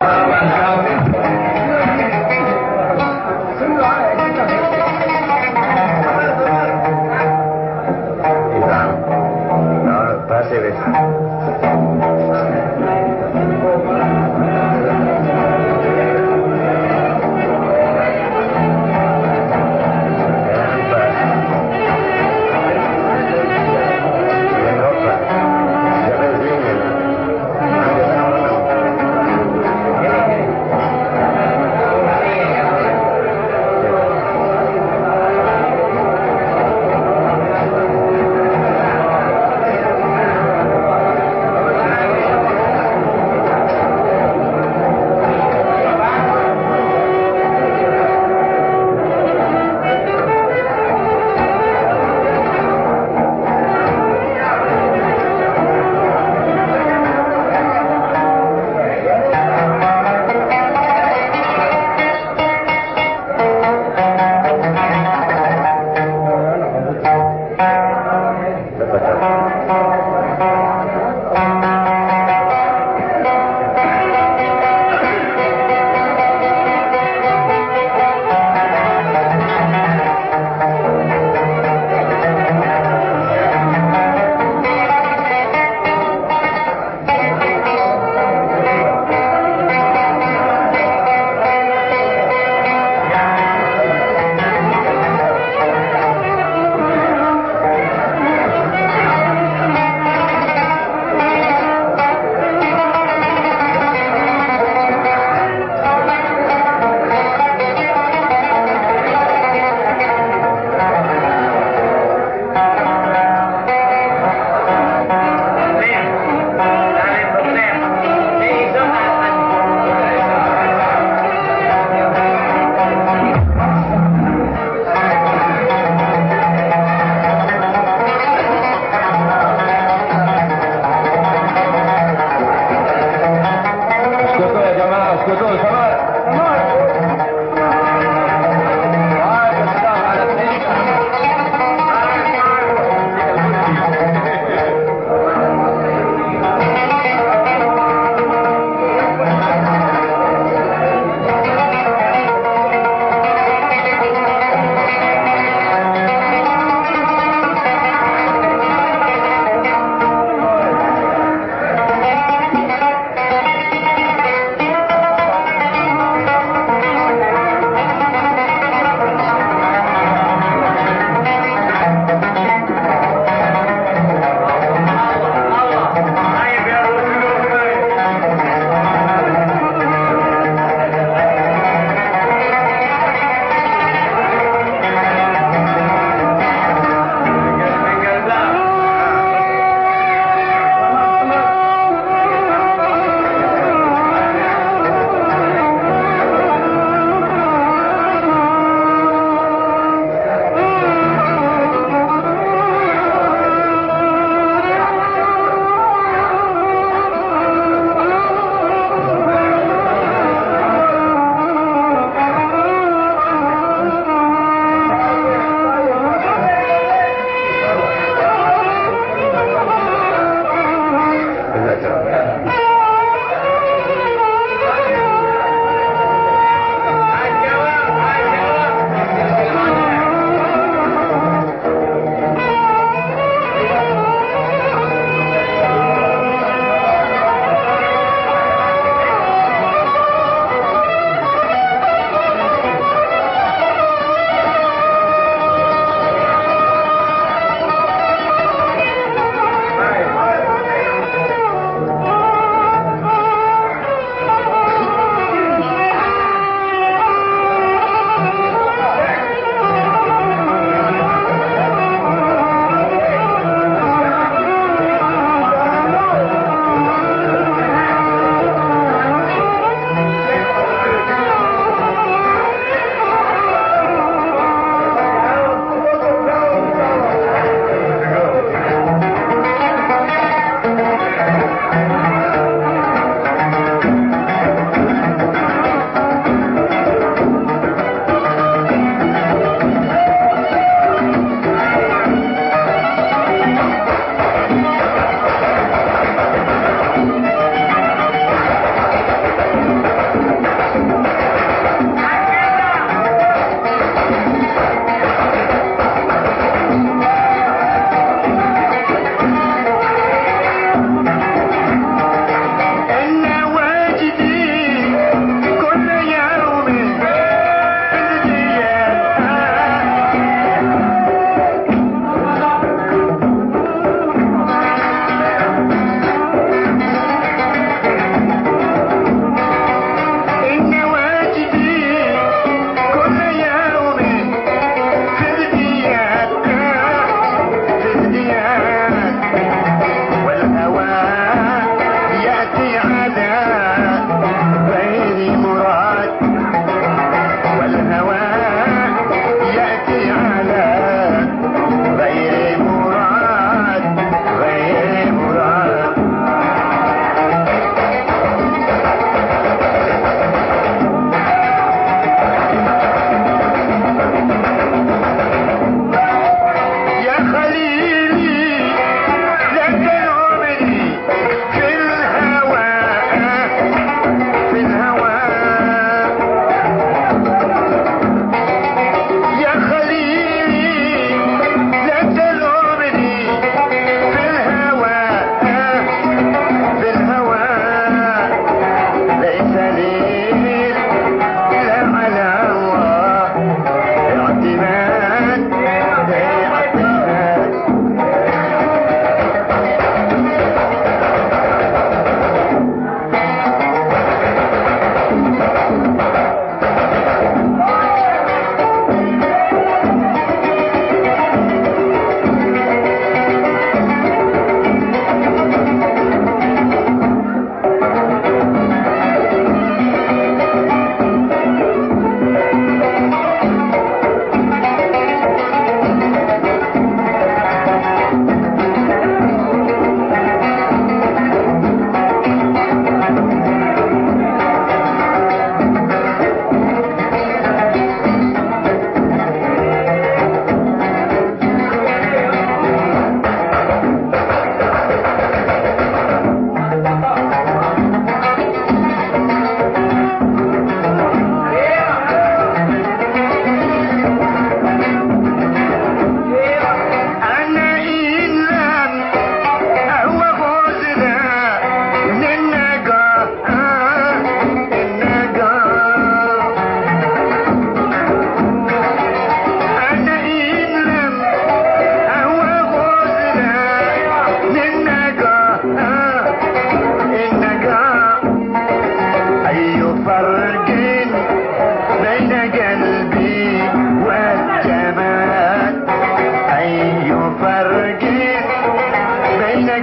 Bye.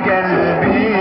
can bir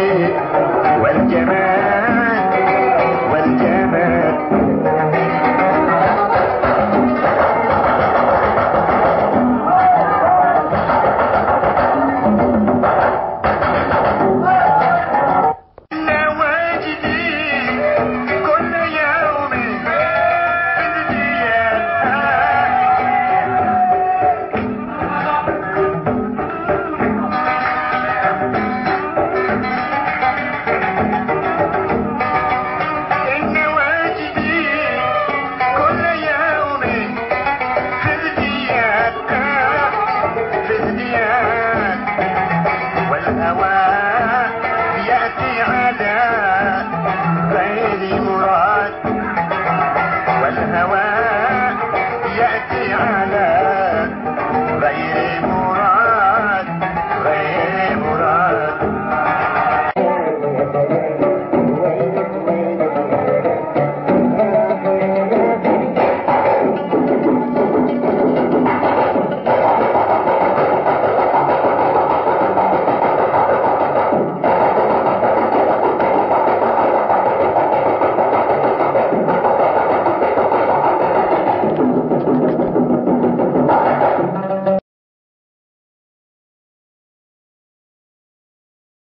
ಮನ